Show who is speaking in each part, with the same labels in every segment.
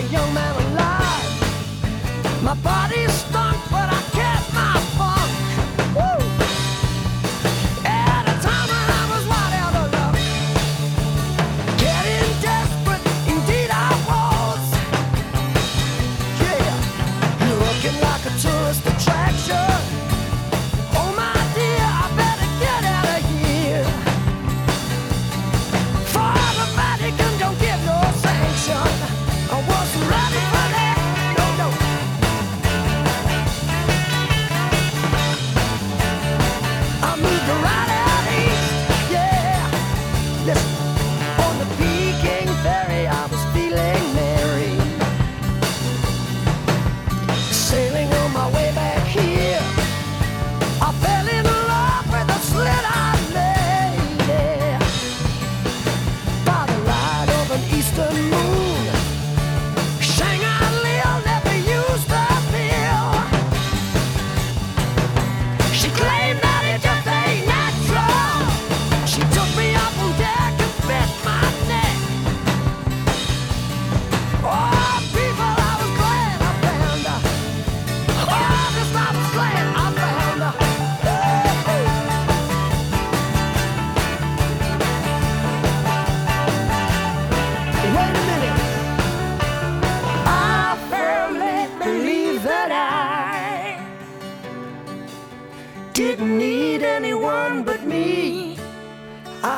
Speaker 1: a young man alive. My body's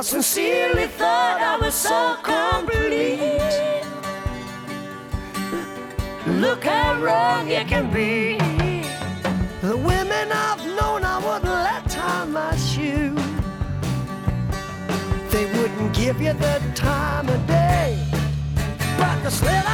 Speaker 1: I sincerely thought I was so complete. Look how wrong you can be. The women I've known, I wouldn't let tie my shoe. They wouldn't give you the time of day. But the slave